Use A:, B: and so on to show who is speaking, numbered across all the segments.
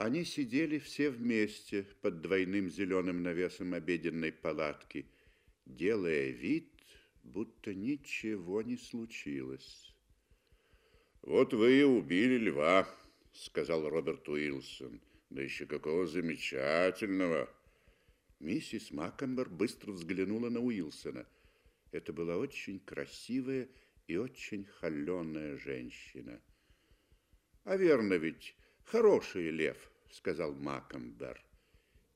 A: Они сидели все вместе под двойным зеленым навесом обеденной палатки, делая вид, будто ничего не случилось.
B: «Вот вы и убили льва», — сказал Роберт Уилсон. «Да еще какого замечательного!»
A: Миссис Маккамбер быстро взглянула на Уилсона. Это была очень красивая и очень холеная женщина. «А верно ведь, хороший лев», — сказал Маккамбер.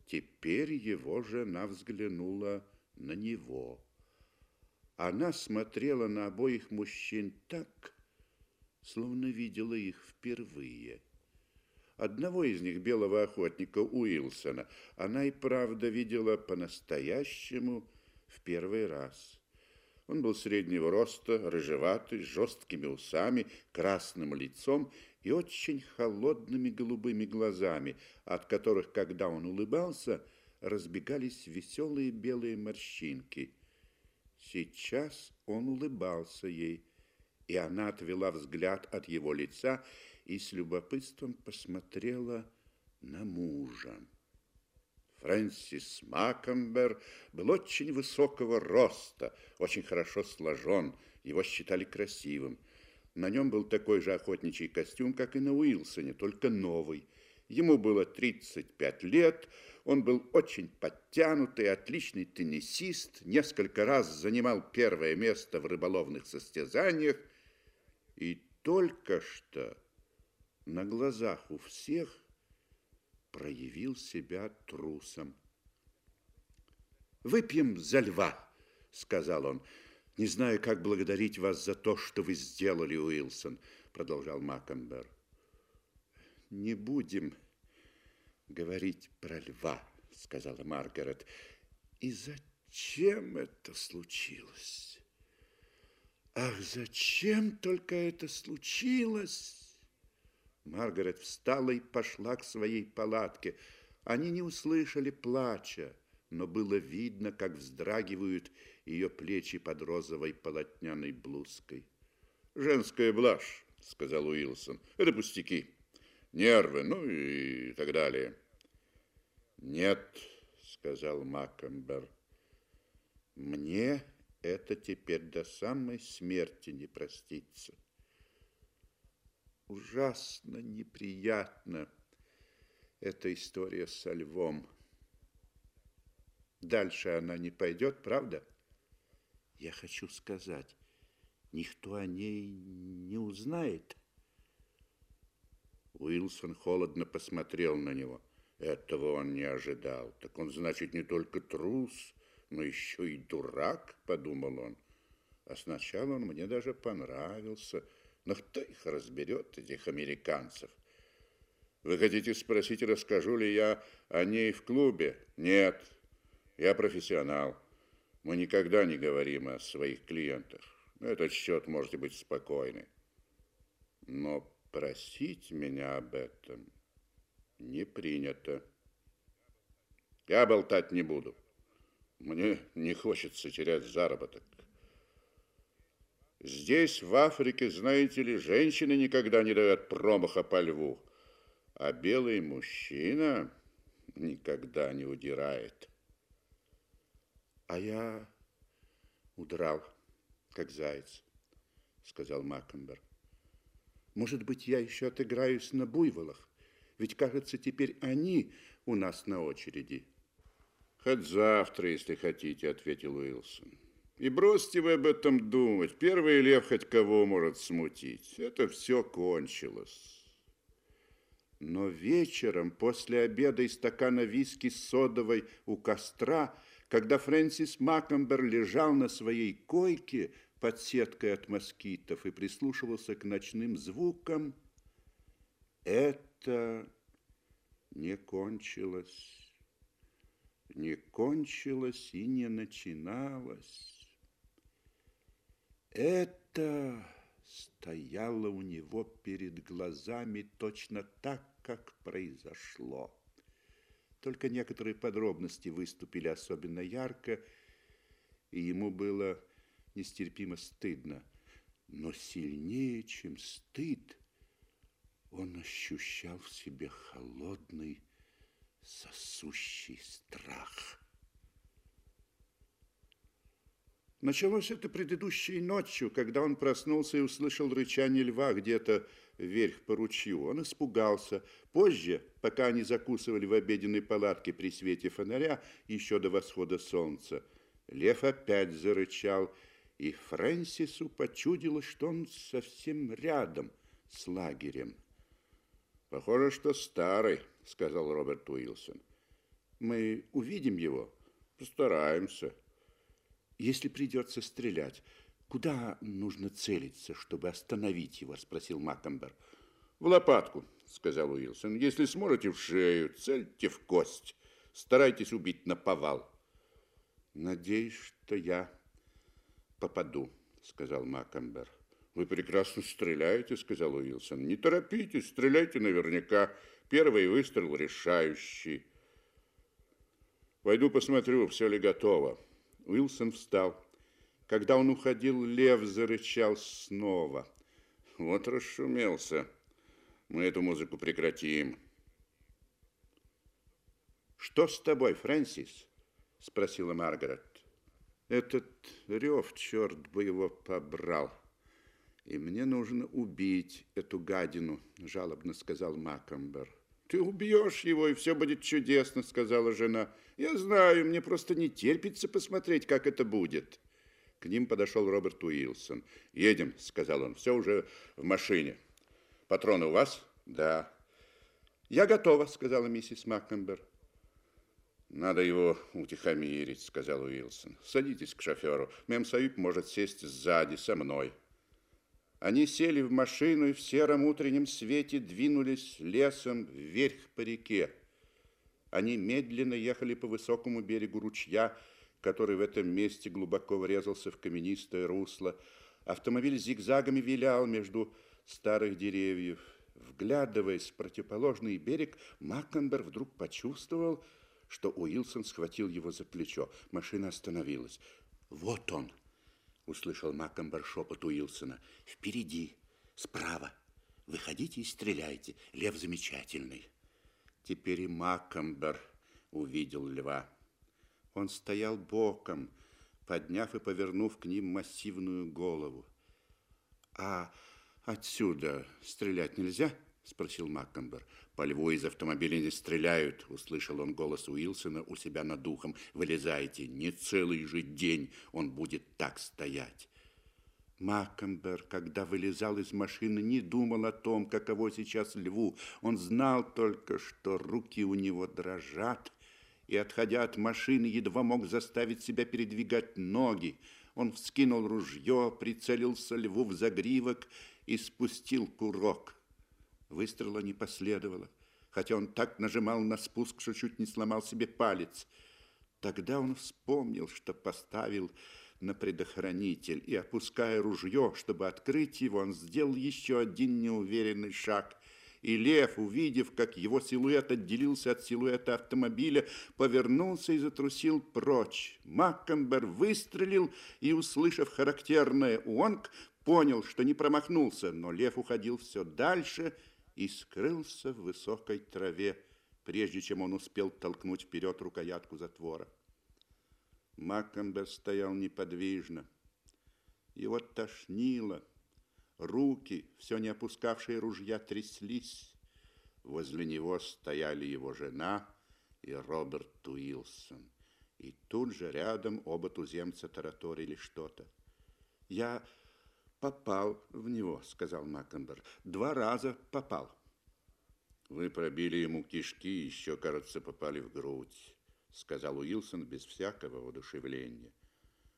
A: Теперь его жена взглянула на него. Она смотрела на обоих мужчин так, словно видела их впервые. Одного из них, белого охотника Уилсона, она и правда видела по-настоящему в первый раз. Он был среднего роста, рыжеватый, с жесткими усами, красным лицом и очень холодными голубыми глазами, от которых, когда он улыбался, разбегались веселые белые морщинки. Сейчас он улыбался ей, и она отвела взгляд от его лица и с любопытством посмотрела на мужа. Фрэнсис Маккамбер был очень высокого роста, очень хорошо сложен, его считали красивым. На нем был такой же охотничий костюм, как и на Уилсоне, только новый. Ему было 35 лет, он был очень подтянутый, отличный теннисист, несколько раз занимал первое место в рыболовных состязаниях и только что на глазах у всех проявил себя трусом. «Выпьем за льва», — сказал он. «Не знаю, как благодарить вас за то, что вы сделали, Уилсон», — продолжал Маккамбер. «Не будем говорить про льва», — сказала Маргарет. «И зачем это случилось?» «Ах, зачем только это случилось?» Маргарет встала и пошла к своей палатке. Они не услышали плача, но было видно, как вздрагивают ее плечи под розовой полотняной блузкой.
B: «Женская блажь», — сказал Уилсон. «Это пустяки. Нервы, ну и так далее».
A: «Нет», — сказал Маккамбер. «Мне это теперь до самой смерти не простится» ужасно неприятно эта история со львом. Дальше она не пойдет, правда? Я хочу сказать, никто о ней не узнает.
B: Уилсон холодно посмотрел на него. Этого он не ожидал. Так он, значит, не только трус, но еще и дурак, подумал он. А сначала он мне даже понравился – но кто их разберет, этих американцев? Вы хотите спросить, расскажу ли я о ней в клубе? Нет, я профессионал. Мы никогда не говорим о своих клиентах. На этот счет можете быть спокойны. Но просить меня об этом не принято. Я болтать не буду. Мне не хочется терять заработок. Здесь, в Африке, знаете ли, женщины никогда не дают промаха по льву, а белый мужчина никогда не удирает.
A: А я удрал, как заяц, сказал Маккенберг. Может быть, я еще отыграюсь на буйволах, ведь, кажется, теперь они у нас на очереди.
B: Хоть завтра, если хотите, ответил Уилсон. И бросьте вы об этом думать. Первый лев хоть кого может смутить. Это все кончилось.
A: Но вечером, после обеда и стакана виски с содовой у костра, когда Фрэнсис Маккамбер лежал на своей койке под сеткой от москитов и прислушивался к ночным звукам, это не кончилось, не кончилось и не начиналось. Это стояло у него перед глазами точно так, как произошло. Только некоторые подробности выступили особенно ярко, и ему было нестерпимо стыдно. Но сильнее, чем стыд, он ощущал в себе холодный, сосущий страх. Началось это предыдущей ночью, когда он проснулся и услышал рычание льва где-то вверх по ручью. Он испугался. Позже, пока они закусывали в обеденной палатке при свете фонаря, еще до восхода солнца, лев опять зарычал, и Фрэнсису почудилось, что он совсем рядом с лагерем.
B: «Похоже, что старый», — сказал Роберт Уилсон.
A: «Мы увидим его?»
B: «Постараемся».
A: «Если придется стрелять, куда нужно целиться, чтобы остановить его?» – спросил Маккамбер.
B: «В лопатку», – сказал Уилсон. «Если сможете в шею, цельте в кость. Старайтесь убить на повал».
A: «Надеюсь, что я попаду», – сказал Маккамбер.
B: «Вы прекрасно стреляете», – сказал Уилсон. «Не торопитесь, стреляйте наверняка. Первый выстрел решающий». «Пойду посмотрю, все ли готово».
A: Уилсон встал. Когда он уходил, лев зарычал снова.
B: Вот расшумелся. Мы эту музыку прекратим.
A: «Что с тобой, Фрэнсис?» – спросила Маргарет. «Этот рев, черт бы его побрал. И мне нужно убить эту гадину», – жалобно сказал Макамбер.
B: «Ты убьешь его, и все будет чудесно», – сказала жена. «Я знаю, мне просто не терпится посмотреть, как это будет».
A: К ним подошел Роберт Уилсон. «Едем», – сказал он, – «все уже в машине». «Патроны у вас?»
B: «Да».
A: «Я готова», – сказала миссис Маккамбер.
B: «Надо его утихомирить», – сказал Уилсон. «Садитесь к шоферу. Мэм Саюб может сесть сзади, со мной».
A: Они сели в машину и в сером утреннем свете двинулись лесом вверх по реке. Они медленно ехали по высокому берегу ручья, который в этом месте глубоко врезался в каменистое русло. Автомобиль зигзагами вилял между старых деревьев. Вглядываясь в противоположный берег, Маккандер вдруг почувствовал, что Уилсон схватил его за плечо. Машина остановилась. «Вот он!» Услышал Маккамбер шепот Уилсона. «Впереди, справа. Выходите и стреляйте. Лев замечательный». Теперь и Маккамбер увидел льва. Он стоял боком, подняв и повернув к ним массивную голову. «А отсюда стрелять нельзя?» – спросил Маккамбер. «По льву из автомобиля не стреляют», – услышал он голос Уилсона у себя над ухом. «Вылезайте, не целый же день он будет так стоять». Маккамбер, когда вылезал из машины, не думал о том, каково сейчас льву. Он знал только, что руки у него дрожат, и, отходя от машины, едва мог заставить себя передвигать ноги. Он вскинул ружье, прицелился льву в загривок и спустил курок. Выстрела не последовало, хотя он так нажимал на спуск, что чуть не сломал себе палец. Тогда он вспомнил, что поставил на предохранитель, и, опуская ружье, чтобы открыть его, он сделал еще один неуверенный шаг. И лев, увидев, как его силуэт отделился от силуэта автомобиля, повернулся и затрусил прочь. Маккенбер выстрелил и, услышав характерное «уонг», понял, что не промахнулся, но лев уходил все дальше и скрылся в высокой траве, прежде чем он успел толкнуть вперед рукоятку затвора. Маккамбер стоял неподвижно. Его тошнило. Руки, все не опускавшие ружья, тряслись. Возле него стояли его жена и Роберт Уилсон. И тут же рядом оба туземца тараторили что-то. «Я попал в него», — сказал Маккендер. «Два раза попал».
B: «Вы пробили ему кишки еще, кажется, попали в грудь», — сказал Уилсон без всякого воодушевления.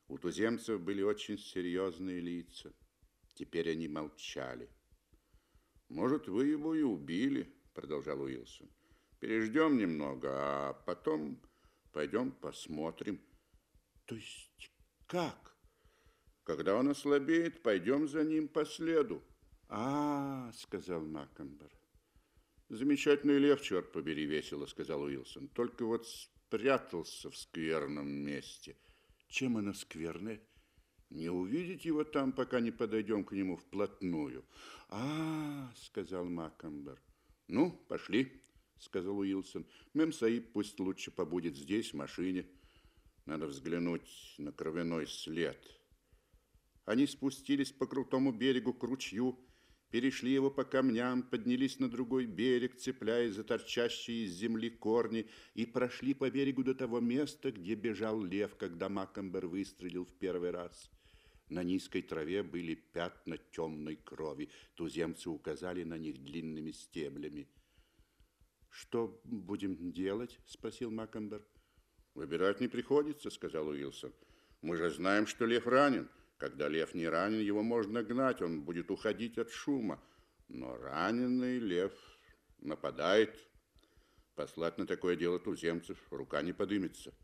B: У туземцев были очень серьезные лица. Теперь они молчали. «Может, вы его и убили», — продолжал Уилсон. «Переждем немного, а потом пойдем посмотрим».
A: «То есть как?»
B: Когда он ослабеет, пойдем за ним по следу.
A: А, сказал Маккамбер.
B: Замечательный лев, черт побери, весело, сказал Уилсон. Только вот спрятался в скверном месте.
A: Чем оно скверное? Не увидеть его там, пока не подойдем к нему вплотную. А, сказал Маккамбер. Ну, пошли, сказал Уилсон. Мем Саиб пусть лучше побудет здесь, в машине. Надо взглянуть на кровяной след. Они спустились по крутому берегу к ручью, перешли его по камням, поднялись на другой берег, цепляясь за торчащие из земли корни, и прошли по берегу до того места, где бежал лев, когда Маккамбер выстрелил в первый раз. На низкой траве были пятна темной крови. Туземцы указали на них длинными стеблями. «Что будем делать?» – спросил Маккамбер.
B: «Выбирать не приходится», – сказал Уилсон. «Мы же знаем, что лев ранен. Когда лев не ранен, его можно гнать, он будет уходить от шума. Но раненый лев нападает. Послать на такое дело туземцев рука не подымется.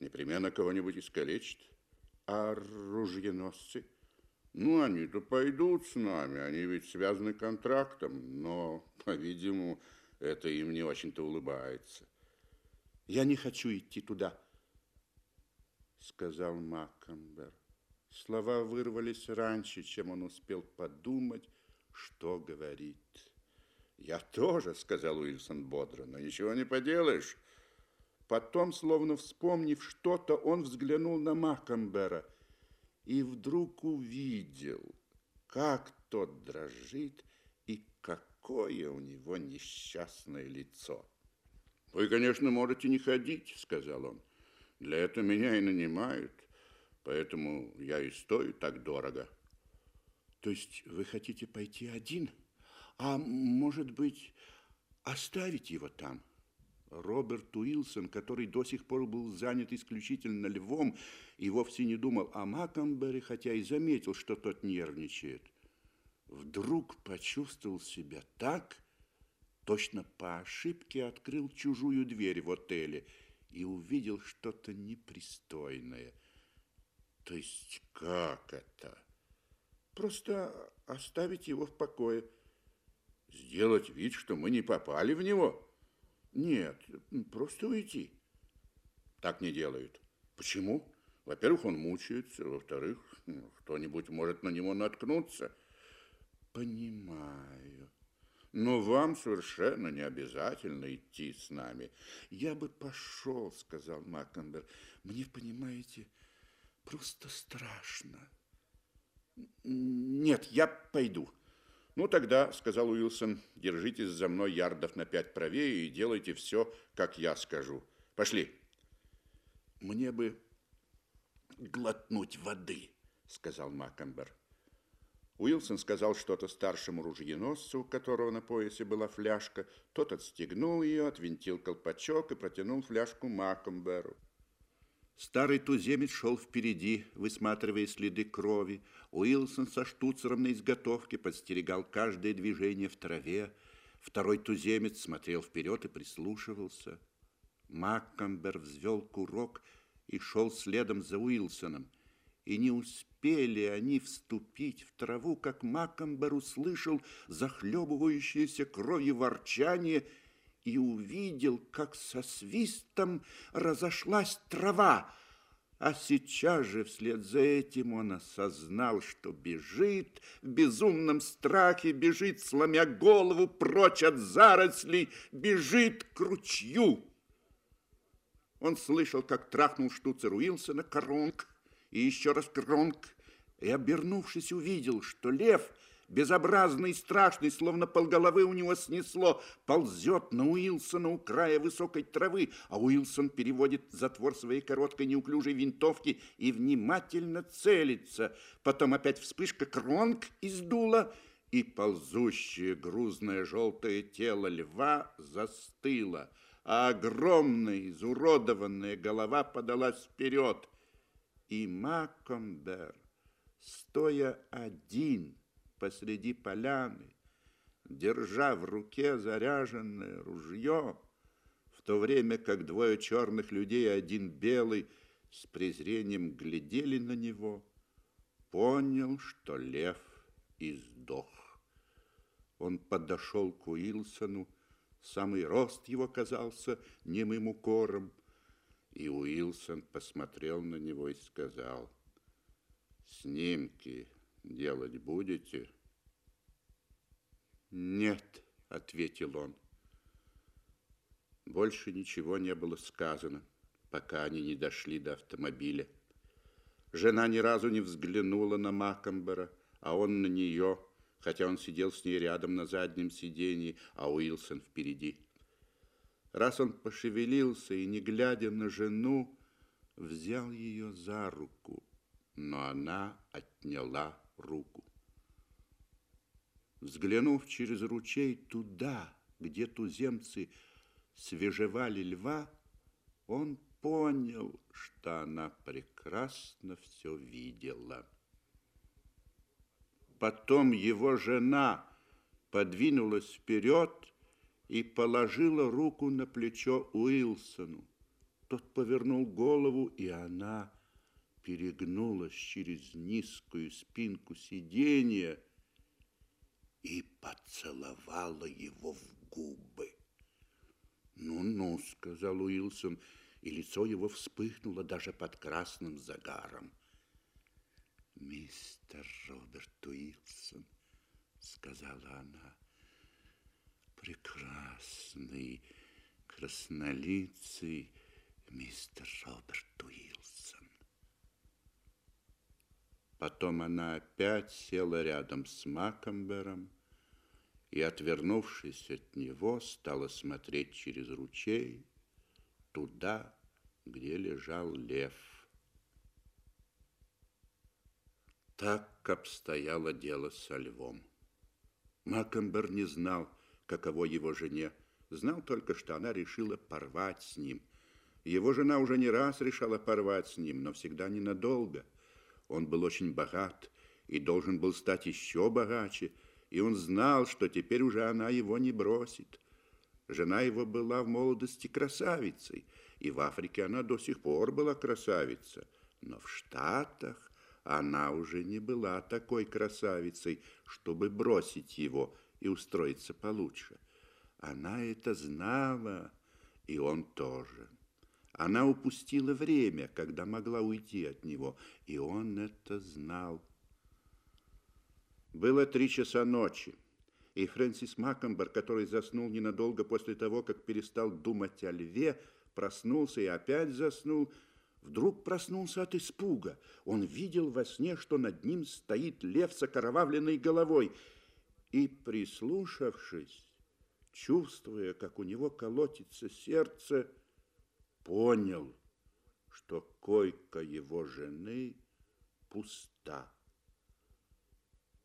B: Непременно кого-нибудь искалечит.
A: А ружьеносцы?
B: Ну, они-то пойдут с нами, они ведь связаны контрактом, но, по-видимому, это им не очень-то улыбается.
A: Я не хочу идти туда, сказал Маккамбер. Слова вырвались раньше, чем он успел подумать, что говорит.
B: «Я тоже», — сказал Уилсон бодро, — «но ничего не поделаешь».
A: Потом, словно вспомнив что-то, он взглянул на Маккамбера и вдруг увидел, как тот дрожит и какое у него несчастное лицо.
B: «Вы, конечно, можете не ходить», — сказал он. «Для этого меня и нанимают. Поэтому я и стою так дорого.
A: То есть вы хотите пойти один? А может быть, оставить его там? Роберт Уилсон, который до сих пор был занят исключительно львом и вовсе не думал о Макамбере, хотя и заметил, что тот нервничает, вдруг почувствовал себя так, точно по ошибке открыл чужую дверь в отеле и увидел что-то непристойное –
B: то есть как это?
A: Просто оставить его в покое.
B: Сделать вид, что мы не попали в него?
A: Нет, просто уйти.
B: Так не делают. Почему? Во-первых, он мучается, во-вторых, кто-нибудь может на него наткнуться.
A: Понимаю.
B: Но вам совершенно не обязательно идти с нами.
A: Я бы пошел, сказал Маккамбер. Мне, понимаете, Просто страшно. Нет, я пойду.
B: Ну, тогда, сказал Уилсон, держитесь за мной ярдов на пять правее и делайте все, как я скажу. Пошли.
A: Мне бы глотнуть воды, сказал Маккамбер.
B: Уилсон сказал что-то старшему ружьеносцу, у которого на поясе была фляжка. Тот отстегнул ее, отвинтил колпачок и протянул фляжку Маккамберу.
A: Старый туземец шел впереди, высматривая следы крови. Уилсон со штуцером на изготовке подстерегал каждое движение в траве. Второй туземец смотрел вперед и прислушивался. Маккамбер взвел курок и шел следом за Уилсоном. И не успели они вступить в траву, как Маккамбер услышал захлебывающееся кровью ворчание – и увидел, как со свистом разошлась трава, а сейчас же вслед за этим он осознал, что бежит в безумном страхе, бежит, сломя голову прочь от зарослей, бежит к ручью. Он слышал, как трахнул штуцер Уилсона кронг, и еще раз кронг, и, обернувшись, увидел, что лев — безобразный и страшный, словно полголовы у него снесло, ползет на Уилсона у края высокой травы, а Уилсон переводит затвор своей короткой неуклюжей винтовки и внимательно целится. Потом опять вспышка кронг из дула, и ползущее грузное желтое тело льва застыло, а огромная изуродованная голова подалась вперед. И Макомбер, стоя один, посреди поляны, держа в руке заряженное ружье, в то время как двое черных людей, один белый, с презрением глядели на него, понял, что лев издох. Он подошел к Уилсону, самый рост его казался немым укором, и Уилсон посмотрел на него и сказал,
B: Снимки делать будете?
A: Нет, ответил он. Больше ничего не было сказано, пока они не дошли до автомобиля. Жена ни разу не взглянула на Маккомбера, а он на нее, хотя он сидел с ней рядом на заднем сиденье, а Уилсон впереди. Раз он пошевелился и, не глядя на жену, взял ее за руку, но она отняла руку. Взглянув через ручей туда, где туземцы свежевали льва, он понял, что она прекрасно все видела. Потом его жена подвинулась вперед и положила руку на плечо Уилсону. Тот повернул голову, и она перегнулась через низкую спинку сиденья и поцеловала его в губы. «Ну-ну», — сказал Уилсон, и лицо его вспыхнуло даже под красным загаром. «Мистер Роберт Уилсон», — сказала она, — «прекрасный, краснолицый мистер Роберт Уилсон». Потом она опять села рядом с Макомбером и, отвернувшись от него, стала смотреть через ручей туда, где лежал лев. Так обстояло дело со львом. Макомбер не знал, каково его жене, знал только, что она решила порвать с ним. Его жена уже не раз решала порвать с ним, но всегда ненадолго. Он был очень богат и должен был стать еще богаче, и он знал, что теперь уже она его не бросит. Жена его была в молодости красавицей, и в Африке она до сих пор была красавица. Но в Штатах она уже не была такой красавицей, чтобы бросить его и устроиться получше. Она это знала, и он тоже. Она упустила время, когда могла уйти от него, и он это знал. Было три часа ночи, и Фрэнсис Маккомбер, который заснул ненадолго после того, как перестал думать о льве, проснулся и опять заснул, вдруг проснулся от испуга. Он видел во сне, что над ним стоит лев с окровавленной головой, и, прислушавшись, чувствуя, как у него колотится сердце, понял, что койка его жены пуста.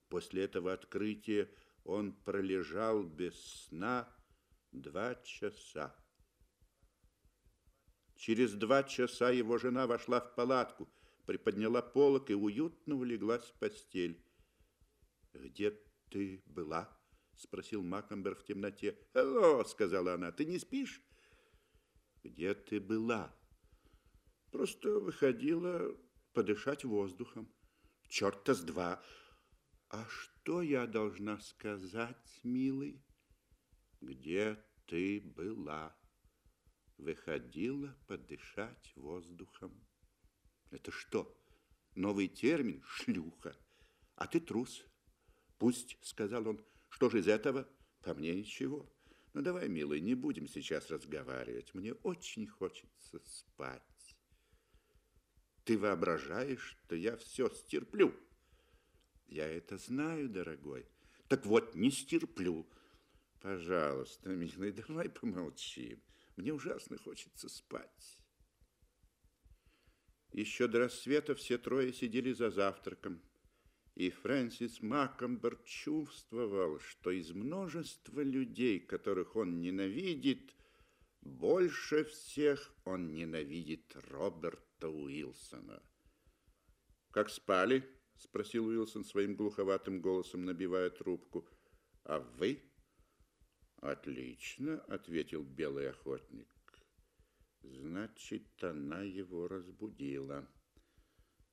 A: После этого открытия он пролежал без сна два часа. Через два часа его жена вошла в палатку, приподняла полок и уютно улеглась в постель. «Где ты была?» – спросил Макомбер в темноте. «Алло!» – сказала она. «Ты не спишь?» «Где ты была?» «Просто выходила подышать воздухом». «Черта с два!» «А что я должна сказать, милый?» «Где ты была?» выходила подышать воздухом. Это что, новый термин? Шлюха. А ты трус. Пусть, сказал он, что же из этого? По мне ничего. Ну, давай, милый, не будем сейчас разговаривать. Мне очень хочется спать. Ты воображаешь, что я все стерплю. Я это знаю, дорогой. Так вот, не стерплю. Пожалуйста, милый, давай помолчим. Мне ужасно хочется спать. Еще до рассвета все трое сидели за завтраком, и Фрэнсис Маккомбер чувствовал, что из множества людей, которых он ненавидит, больше всех он ненавидит Роберта Уилсона. «Как спали?» – спросил Уилсон своим глуховатым голосом, набивая трубку. «А вы?» Отлично, ответил белый охотник. Значит, она его разбудила.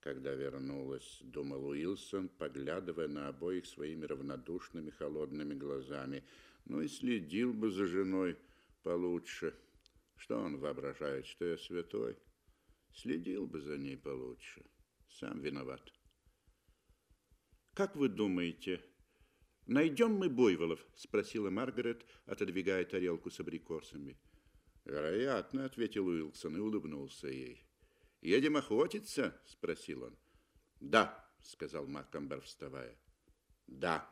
A: Когда вернулась, думал Уилсон, поглядывая на обоих своими равнодушными холодными глазами. Ну и следил бы за женой получше. Что он воображает, что я святой? Следил бы за ней получше. Сам виноват. Как вы думаете, найдем мы Буйволов? Спросила Маргарет, отодвигая тарелку с абрикосами.
B: Вероятно, ответил Уилсон и улыбнулся ей. Едем охотиться? Спросил он.
A: Да, сказал Маккамбер, вставая. Да.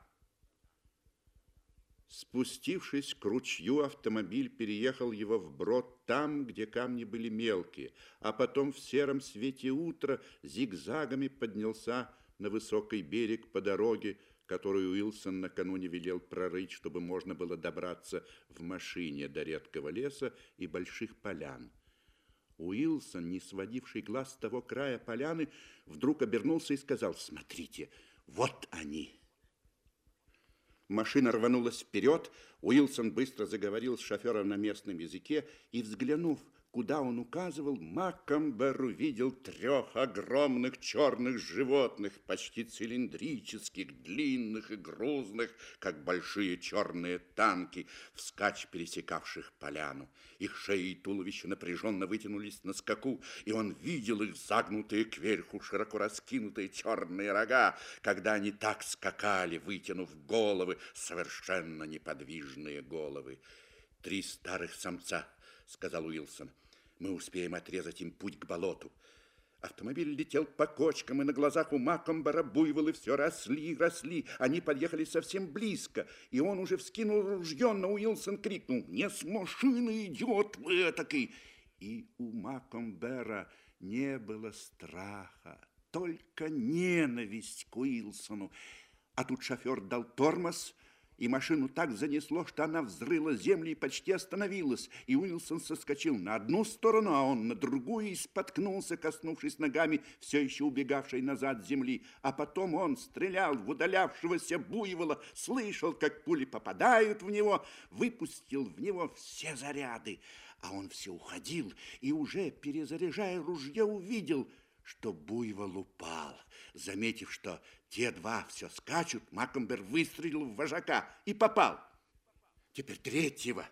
A: Спустившись к ручью, автомобиль переехал его вброд там, где камни были мелкие, а потом в сером свете утра зигзагами поднялся на высокий берег по дороге, которую Уилсон накануне велел прорыть, чтобы можно было добраться в машине до редкого леса и больших полян. Уилсон, не сводивший глаз с того края поляны, вдруг обернулся и сказал, «Смотрите, вот они!» Машина рванулась вперед, Уилсон быстро заговорил с шофером на местном языке и, взглянув Куда он указывал, Маккамбер увидел трех огромных черных животных, почти цилиндрических, длинных и грузных, как большие черные танки, вскачь пересекавших поляну. Их шеи и туловища напряженно вытянулись на скаку, и он видел их загнутые кверху, широко раскинутые черные рога, когда они так скакали, вытянув головы, совершенно неподвижные головы. «Три старых самца», — сказал Уилсон. Мы успеем отрезать им путь к болоту. Автомобиль летел по кочкам, и на глазах у Макомбара буйволы все росли и росли. Они подъехали совсем близко, и он уже вскинул ружье, но Уилсон крикнул «Не с машины, идет вы этакий!» И у Макомбера не было страха, только ненависть к Уилсону. А тут шофер дал тормоз, и машину так занесло, что она взрыла землю и почти остановилась. И Уилсон соскочил на одну сторону, а он на другую и споткнулся, коснувшись ногами все еще убегавшей назад земли. А потом он стрелял в удалявшегося буйвола, слышал, как пули попадают в него, выпустил в него все заряды. А он все уходил и уже, перезаряжая ружье, увидел – что буйвол упал. Заметив, что те два все скачут, Макомбер выстрелил в вожака и попал. Теперь третьего,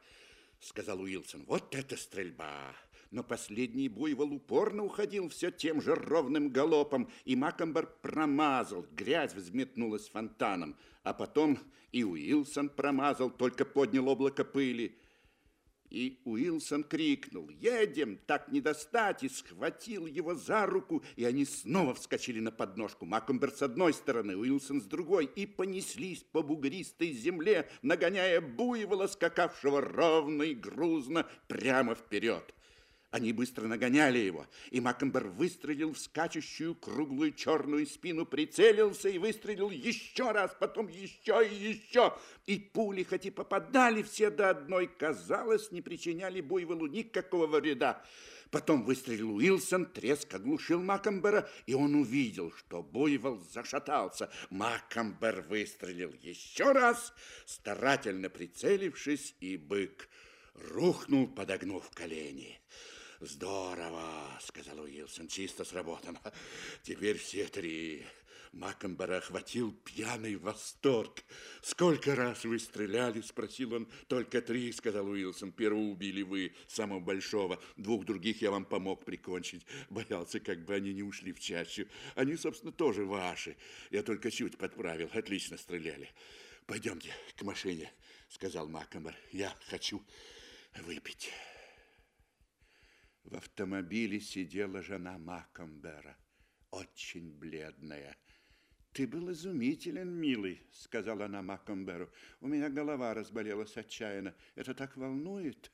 A: сказал Уилсон. Вот это стрельба! Но последний буйвол упорно уходил все тем же ровным галопом, и Макомбер промазал, грязь взметнулась фонтаном. А потом и Уилсон промазал, только поднял облако пыли. И Уилсон крикнул «Едем! Так не достать!» и схватил его за руку, и они снова вскочили на подножку. Макомбер с одной стороны, Уилсон с другой, и понеслись по бугристой земле, нагоняя буйвола, скакавшего ровно и грузно прямо вперед. Они быстро нагоняли его, и Маккенбер выстрелил в скачущую круглую черную спину, прицелился и выстрелил еще раз, потом еще и еще. И пули, хоть и попадали все до одной, казалось, не причиняли Буйволу никакого вреда. Потом выстрелил Уилсон, треск оглушил Маккамбера, и он увидел, что Буйвол зашатался. Маккамбер выстрелил еще раз, старательно прицелившись, и бык рухнул, подогнув колени. Здорово, сказал Уилсон, чисто сработано. Теперь все три. Маккамбера охватил пьяный восторг. «Сколько раз вы стреляли?» – спросил он. «Только три», – сказал Уилсон. «Первого убили вы, самого большого. Двух других я вам помог прикончить. Боялся, как бы они не ушли в чащу. Они, собственно, тоже ваши. Я только чуть подправил. Отлично стреляли. Пойдемте к машине», – сказал Маккамбер. «Я хочу выпить». В автомобиле сидела жена Маккамбера, очень бледная. «Ты был изумителен, милый», — сказала она Маккамберу. «У меня голова разболелась отчаянно. Это так волнует».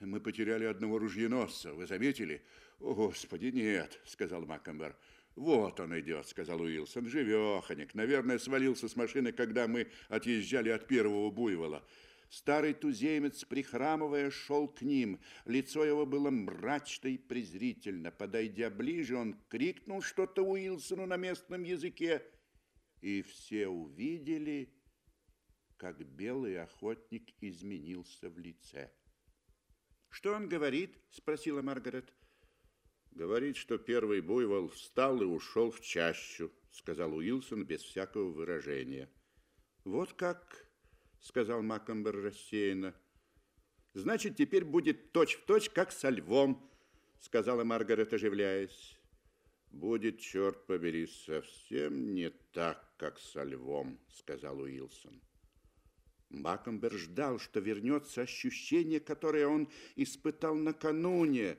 A: «Мы потеряли одного ружьеносца, вы заметили?» «О, Господи, нет», — сказал Маккамбер. «Вот он идет», — сказал Уилсон, — «живеханик. Наверное, свалился с машины, когда мы отъезжали от первого буйвола». Старый туземец, прихрамывая, шел к ним. Лицо его было мрачно и презрительно. Подойдя ближе, он крикнул что-то Уилсону на местном языке, и все увидели, как белый охотник изменился в лице. «Что он говорит?» – спросила Маргарет. «Говорит, что первый буйвол встал и ушел в чащу», – сказал Уилсон без всякого выражения. «Вот как...» сказал Маккамбер рассеянно. Значит, теперь будет точь-в-точь, точь, как со львом, сказала Маргарет, оживляясь.
B: «Будет, черт побери, совсем не так, как со львом», — сказал Уилсон.
A: Макомбер ждал, что вернется ощущение, которое он испытал накануне,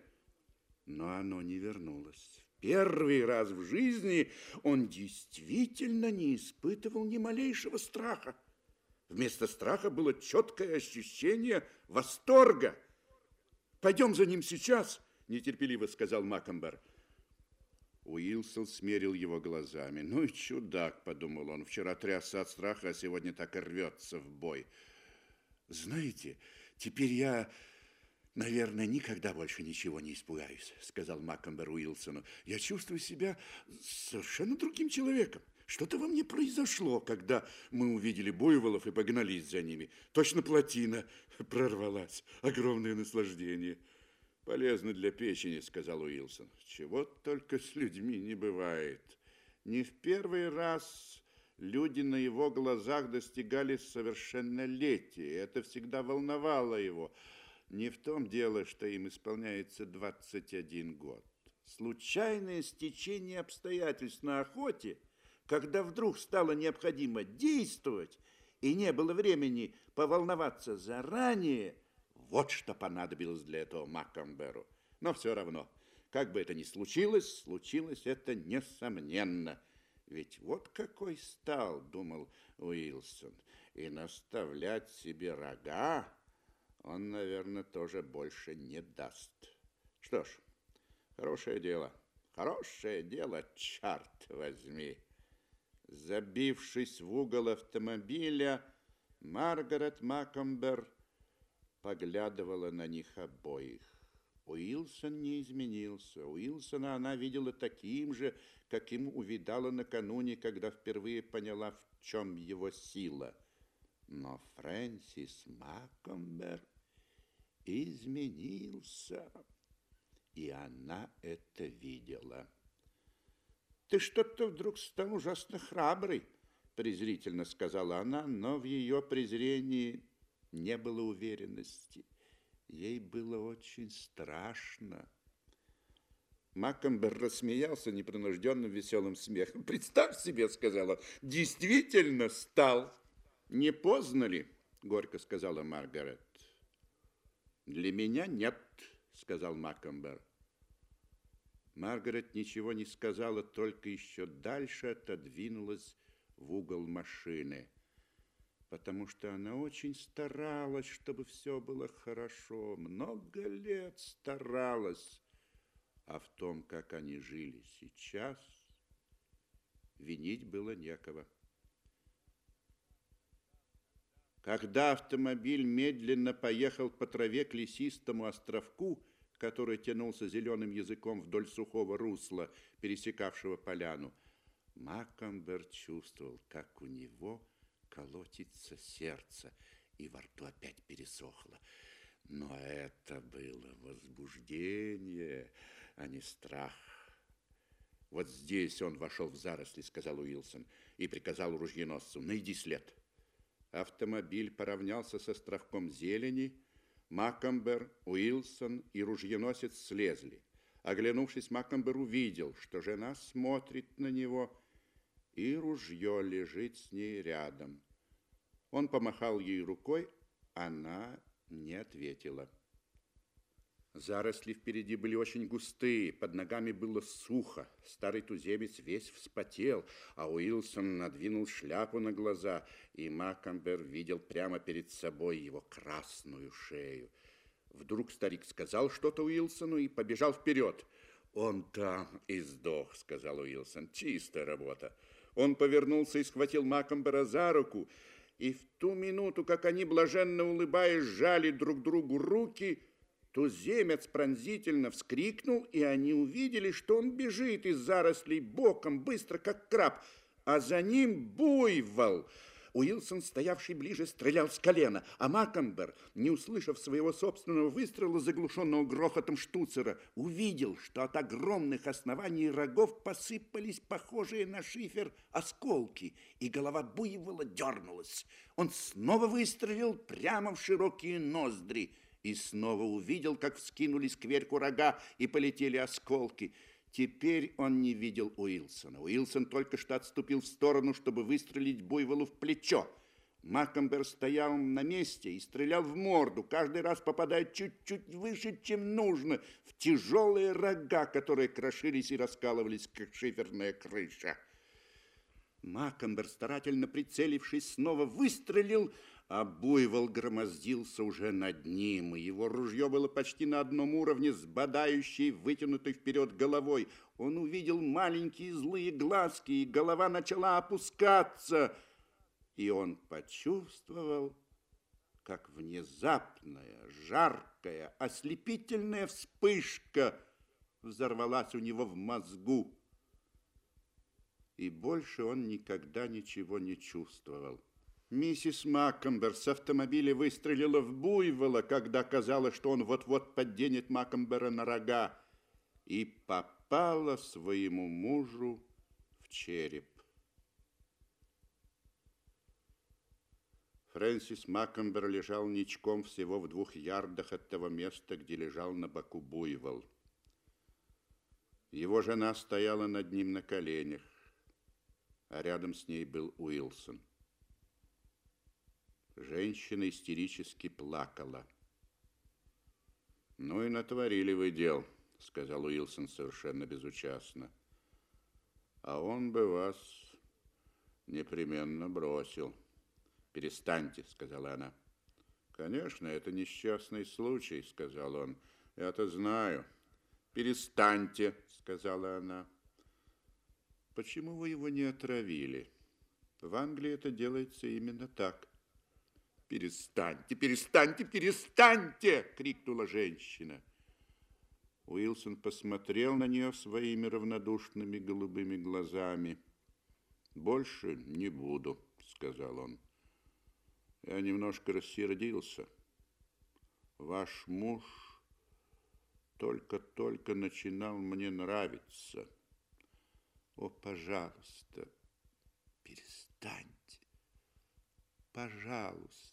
A: но оно не вернулось. Первый раз в жизни он действительно не испытывал ни малейшего страха. Вместо страха было четкое ощущение восторга. «Пойдем за ним сейчас», – нетерпеливо сказал Макомбер. Уилсон смерил его глазами. «Ну и чудак», — подумал он, — «вчера трясся от страха, а сегодня так и рвется в бой». «Знаете, теперь я, наверное, никогда больше ничего не испугаюсь», — сказал Маккомбер Уилсону. «Я чувствую себя совершенно другим человеком. Что-то во мне произошло, когда мы увидели буйволов и погнались за ними. Точно плотина прорвалась. Огромное наслаждение». Полезно для печени, сказал Уилсон. Чего только с людьми не бывает. Не в первый раз люди на его глазах достигали совершеннолетия. Это всегда волновало его. Не в том дело, что им исполняется 21 год. Случайное стечение обстоятельств на охоте, когда вдруг стало необходимо действовать, и не было времени поволноваться заранее – вот что понадобилось для этого Маккамберу. Но все равно, как бы это ни случилось, случилось это несомненно. Ведь вот какой стал, думал Уилсон, и наставлять себе рога он, наверное, тоже больше не даст. Что ж, хорошее дело, хорошее дело, черт возьми. Забившись в угол автомобиля, Маргарет Маккомбер поглядывала на них обоих. Уилсон не изменился. Уилсона она видела таким же, каким увидала накануне, когда впервые поняла, в чем его сила. Но Фрэнсис Маккомбер изменился, и она это видела. «Ты что-то вдруг стал ужасно храбрый», презрительно сказала она, но в ее презрении не было уверенности. Ей было очень страшно. Маккомбер рассмеялся непринужденным веселым смехом. «Представь себе, — сказала, — действительно стал. Не поздно ли?» — горько сказала Маргарет. «Для меня нет», — сказал Маккомбер. Маргарет ничего не сказала, только еще дальше отодвинулась в угол машины потому что она очень старалась, чтобы все было хорошо, много лет старалась. А в том, как они жили сейчас, винить было некого. Когда автомобиль медленно поехал по траве к лесистому островку, который тянулся зеленым языком вдоль сухого русла, пересекавшего поляну, Маккомбер чувствовал, как у него – колотится сердце, и во рту опять пересохло. Но это было возбуждение, а не страх. Вот здесь он вошел в заросли, сказал Уилсон, и приказал ружьеносцу, найди след. Автомобиль поравнялся с островком зелени, Маккомбер, Уилсон и ружьеносец слезли. Оглянувшись, Маккомбер увидел, что жена смотрит на него, и ружье лежит с ней рядом. Он помахал ей рукой, она не ответила. Заросли впереди были очень густые, под ногами было сухо. Старый туземец весь вспотел, а Уилсон надвинул шляпу на глаза, и Маккамбер видел прямо перед собой его красную шею. Вдруг старик сказал что-то Уилсону и побежал вперед. «Он там и сдох», — сказал Уилсон. «Чистая работа». Он повернулся и схватил Маккамбера за руку, и в ту минуту, как они, блаженно улыбаясь, сжали друг другу руки, туземец пронзительно вскрикнул, и они увидели, что он бежит из зарослей боком, быстро, как краб, а за ним буйвол — Уилсон, стоявший ближе, стрелял с колена, а Маккомбер, не услышав своего собственного выстрела, заглушенного грохотом штуцера, увидел, что от огромных оснований рогов посыпались похожие на шифер осколки, и голова буйвола дернулась. Он снова выстрелил прямо в широкие ноздри и снова увидел, как вскинулись кверху рога и полетели осколки. Теперь он не видел Уилсона. Уилсон только что отступил в сторону, чтобы выстрелить Буйволу в плечо. Маккомбер стоял на месте и стрелял в морду, каждый раз попадая чуть-чуть выше, чем нужно, в тяжелые рога, которые крошились и раскалывались, как шиферная крыша. Маккомбер, старательно прицелившись, снова выстрелил, а буйвол громоздился уже над ним, и его ружье было почти на одном уровне с бодающей, вытянутой вперед головой. Он увидел маленькие злые глазки, и голова начала опускаться, и он почувствовал, как внезапная, жаркая, ослепительная вспышка взорвалась у него в мозгу и больше он никогда ничего не чувствовал. Миссис Маккомбер с автомобиля выстрелила в буйвола, когда казалось, что он вот-вот подденет Маккомбера на рога, и попала своему мужу в череп. Фрэнсис Маккомбер лежал ничком всего в двух ярдах от того места, где лежал на боку буйвол. Его жена стояла над ним на коленях а рядом с ней был Уилсон. Женщина истерически плакала. «Ну и натворили вы дел», — сказал Уилсон совершенно безучастно. «А он бы вас непременно бросил». «Перестаньте», — сказала она. «Конечно, это несчастный случай», — сказал он. «Я-то знаю». «Перестаньте», — сказала она. Почему вы его не отравили? В Англии это делается именно так. «Перестаньте, перестаньте, перестаньте!» — крикнула женщина. Уилсон посмотрел на нее своими равнодушными голубыми глазами. «Больше не буду», — сказал он. Я немножко рассердился. Ваш муж только-только начинал мне нравиться. О, пожалуйста, перестаньте. Пожалуйста.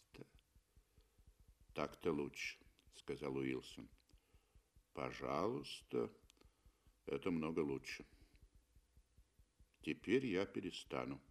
A: Так-то лучше, сказал Уилсон. Пожалуйста, это много лучше. Теперь я перестану.